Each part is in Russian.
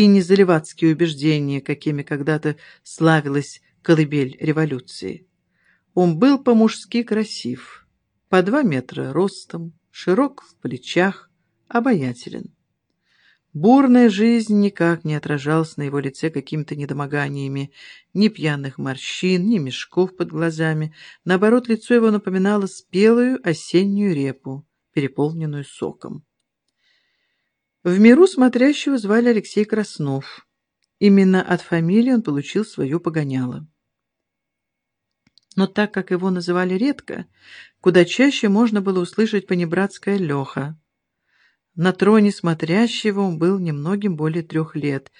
и не за левацкие убеждения, какими когда-то славилась колыбель революции. Он был по-мужски красив, по два метра ростом, широк в плечах, обаятелен. Бурная жизнь никак не отражалась на его лице какими-то недомоганиями, ни пьяных морщин, ни мешков под глазами. Наоборот, лицо его напоминало спелую осеннюю репу, переполненную соком. В миру смотрящего звали Алексей Краснов. Именно от фамилии он получил свою погоняло. Но так как его называли редко, куда чаще можно было услышать понебратское «Леха». На троне смотрящего он был немногим более трех лет.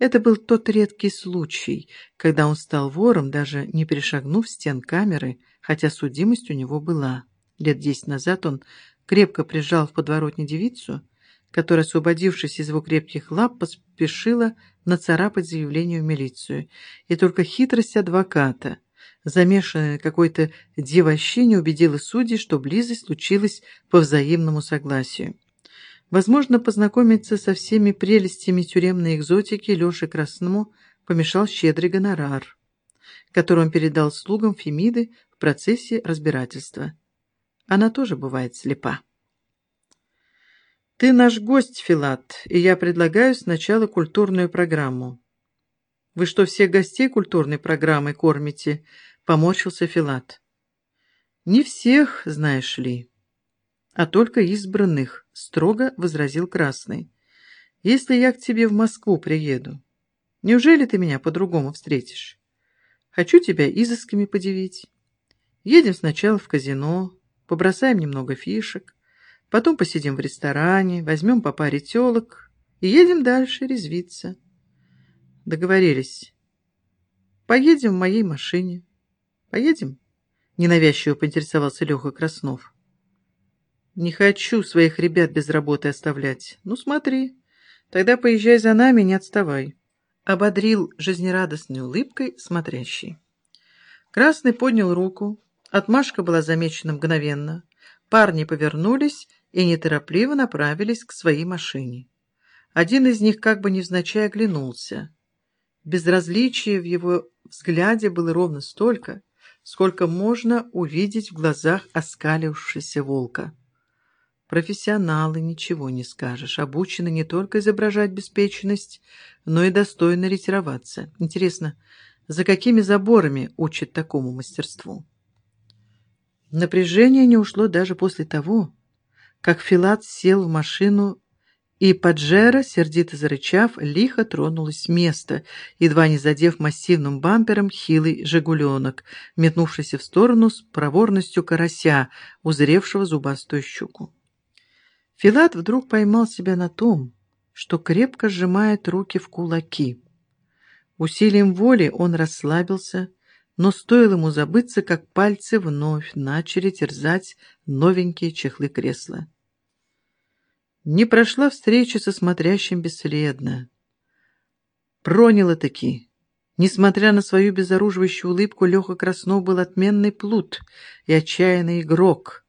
Это был тот редкий случай, когда он стал вором, даже не перешагнув стен камеры, хотя судимость у него была. Лет десять назад он крепко прижал в подворотне девицу, которая, освободившись из его крепких лап, поспешила нацарапать заявление в милицию. И только хитрость адвоката, замешанная какой-то девощине, убедила судей, что близость случилась по взаимному согласию. Возможно, познакомиться со всеми прелестями тюремной экзотики Леше Красному помешал щедрый гонорар, который он передал слугам Фемиды в процессе разбирательства. Она тоже бывает слепа. «Ты наш гость, Филат, и я предлагаю сначала культурную программу». «Вы что, всех гостей культурной программой кормите?» — поморщился Филат. «Не всех, знаешь ли, а только избранных», — строго возразил Красный. «Если я к тебе в Москву приеду, неужели ты меня по-другому встретишь? Хочу тебя изысками подивить. Едем сначала в казино, побросаем немного фишек, потом посидим в ресторане, возьмем по паре телок и едем дальше резвиться. Договорились. Поедем в моей машине. Поедем? Ненавязчиво поинтересовался Леха Краснов. Не хочу своих ребят без работы оставлять. Ну, смотри. Тогда поезжай за нами, не отставай. Ободрил жизнерадостной улыбкой смотрящий. Красный поднял руку. Отмашка была замечена мгновенно. Парни повернулись и неторопливо направились к своей машине. Один из них как бы невзначай оглянулся. Безразличия в его взгляде было ровно столько, сколько можно увидеть в глазах оскалившегося волка. Профессионалы, ничего не скажешь, обучены не только изображать беспечность, но и достойно ретироваться. Интересно, за какими заборами учат такому мастерству? Напряжение не ушло даже после того, как Филат сел в машину, и Паджеро, сердито зарычав, лихо тронулась с места, едва не задев массивным бампером хилый «Жигуленок», метнувшийся в сторону с проворностью карася, узревшего зубастую щуку. Филат вдруг поймал себя на том, что крепко сжимает руки в кулаки. Усилием воли он расслабился, но стоило ему забыться, как пальцы вновь начали терзать новенькие чехлы кресла. Не прошла встреча со смотрящим бесследно. Проняло-таки. Несмотря на свою безоруживающую улыбку, Леха Краснов был отменный плут и отчаянный игрок,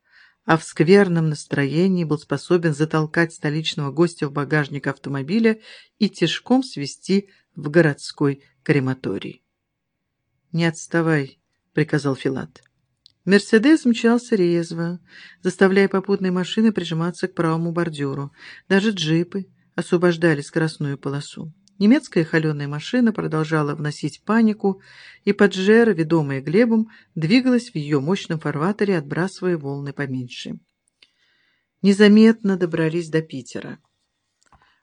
а в скверном настроении был способен затолкать столичного гостя в багажник автомобиля и тяжком свести в городской крематорий. «Не отставай», — приказал Филат. Мерседес мчался резво, заставляя попутные машины прижиматься к правому бордюру. Даже джипы освобождали скоростную полосу. Немецкая холеная машина продолжала вносить панику, и Паджеро, ведомая Глебом, двигалась в ее мощном фарватере, отбрасывая волны поменьше. Незаметно добрались до Питера.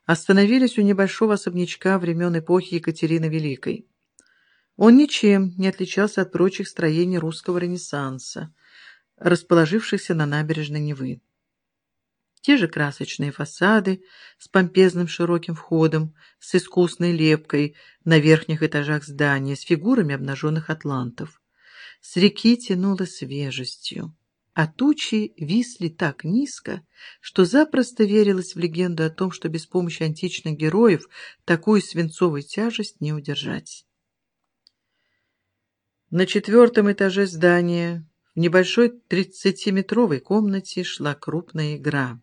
Остановились у небольшого особнячка времен эпохи Екатерины Великой. Он ничем не отличался от прочих строений русского ренессанса, расположившихся на набережной Невы. Те же красочные фасады с помпезным широким входом, с искусной лепкой на верхних этажах здания, с фигурами обнаженных атлантов. С реки тянуло свежестью, а тучи висли так низко, что запросто верилось в легенду о том, что без помощи античных героев такую свинцовую тяжесть не удержать. На четвертом этаже здания в небольшой тридцатиметровой комнате шла крупная игра.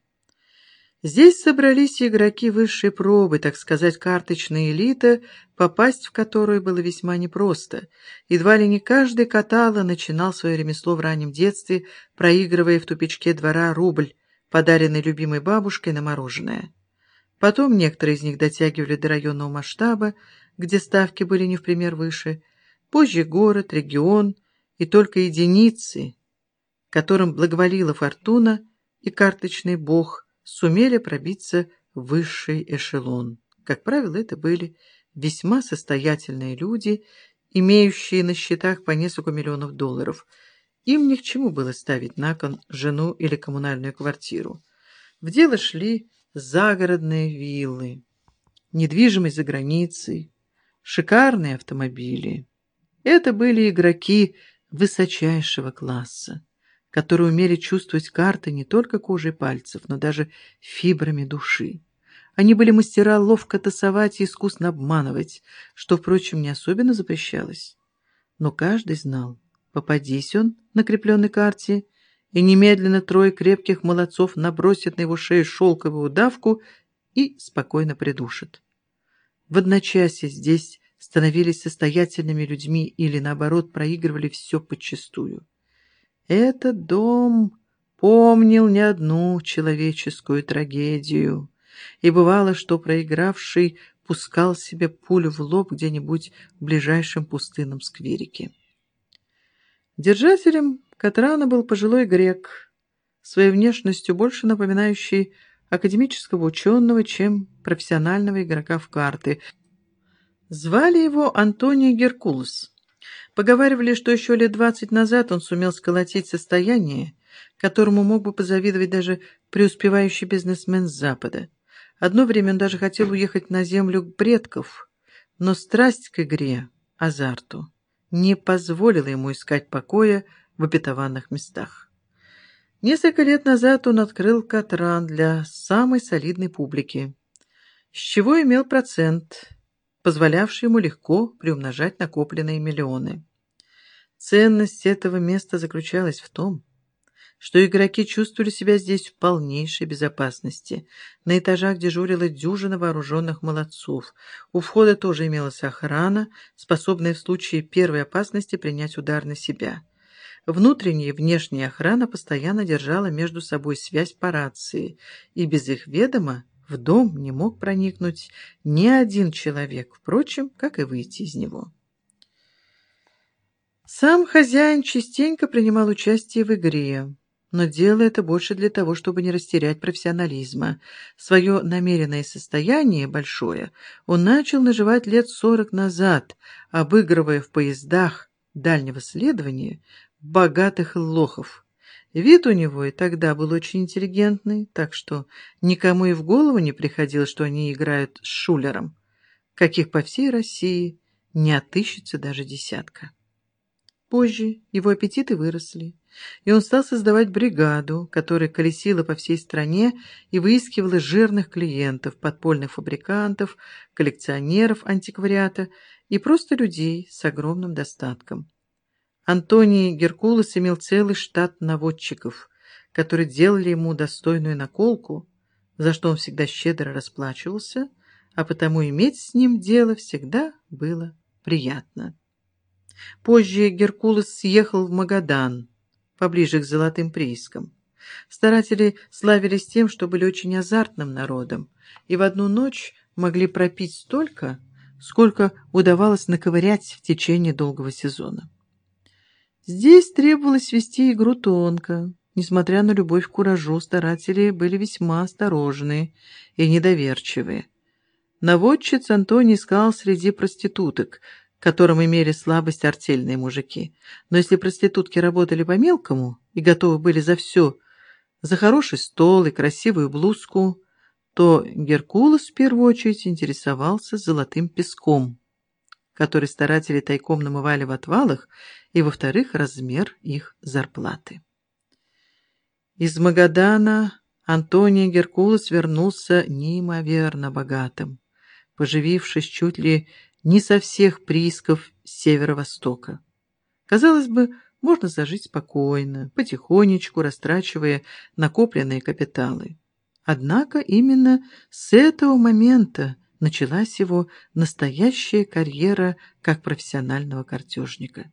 Здесь собрались игроки высшей пробы, так сказать, карточная элита, попасть в которую было весьма непросто. Едва ли не каждый катало начинал свое ремесло в раннем детстве, проигрывая в тупичке двора рубль, подаренный любимой бабушкой на мороженое. Потом некоторые из них дотягивали до районного масштаба, где ставки были не в пример выше, позже город, регион и только единицы, которым благоволила фортуна и карточный бог – сумели пробиться в высший эшелон. Как правило, это были весьма состоятельные люди, имеющие на счетах по несколько миллионов долларов. Им ни к чему было ставить на кон жену или коммунальную квартиру. В дело шли загородные виллы, недвижимость за границей, шикарные автомобили. Это были игроки высочайшего класса которые умели чувствовать карты не только кожей пальцев, но даже фибрами души. Они были мастера ловко тасовать и искусно обманывать, что, впрочем, не особенно запрещалось. Но каждый знал, попадись он на крепленной карте, и немедленно трое крепких молодцов набросят на его шею шелковую удавку и спокойно придушат. В одночасье здесь становились состоятельными людьми или, наоборот, проигрывали все подчистую. Этот дом помнил не одну человеческую трагедию, и бывало, что проигравший пускал себе пулю в лоб где-нибудь в ближайшем пустынном скверике. Держателем Катрана был пожилой грек, своей внешностью больше напоминающий академического ученого, чем профессионального игрока в карты. Звали его Антоний Геркулес. Поговаривали, что еще лет двадцать назад он сумел сколотить состояние, которому мог бы позавидовать даже преуспевающий бизнесмен с Запада. Одно время он даже хотел уехать на землю предков, но страсть к игре, азарту, не позволила ему искать покоя в обетованных местах. Несколько лет назад он открыл Катран для самой солидной публики, с чего имел процент – позволявший ему легко приумножать накопленные миллионы. Ценность этого места заключалась в том, что игроки чувствовали себя здесь в полнейшей безопасности. На этажах дежурила дюжина вооруженных молодцов. У входа тоже имелась охрана, способная в случае первой опасности принять удар на себя. Внутренняя и внешняя охрана постоянно держала между собой связь по рации, и без их ведома в дом не мог проникнуть ни один человек, впрочем, как и выйти из него. Сам хозяин частенько принимал участие в игре, но делал это больше для того, чтобы не растерять профессионализма. Свое намеренное состояние, большое, он начал наживать лет сорок назад, обыгрывая в поездах дальнего следования богатых лохов, Вид у него и тогда был очень интеллигентный, так что никому и в голову не приходило, что они играют с шулером, каких по всей России не отыщется даже десятка. Позже его аппетиты выросли, и он стал создавать бригаду, которая колесила по всей стране и выискивала жирных клиентов, подпольных фабрикантов, коллекционеров антиквариата и просто людей с огромным достатком. Антоний Геркулес имел целый штат наводчиков, которые делали ему достойную наколку, за что он всегда щедро расплачивался, а потому иметь с ним дело всегда было приятно. Позже Геркулес съехал в Магадан, поближе к золотым приискам. Старатели славились тем, что были очень азартным народом, и в одну ночь могли пропить столько, сколько удавалось наковырять в течение долгого сезона. Здесь требовалось вести игру тонко. Несмотря на любовь к куражу, старатели были весьма осторожны и недоверчивы. Наводчиц Антоний искал среди проституток, которым имели слабость артельные мужики. Но если проститутки работали по-мелкому и готовы были за все, за хороший стол и красивую блузку, то Геркулес в первую очередь интересовался золотым песком который старатели тайком намывали в отвалах, и, во-вторых, размер их зарплаты. Из Магадана Антоний Геркулес вернулся неимоверно богатым, поживившись чуть ли не со всех приисков северо-востока. Казалось бы, можно зажить спокойно, потихонечку растрачивая накопленные капиталы. Однако именно с этого момента началась его настоящая карьера как профессионального картежника.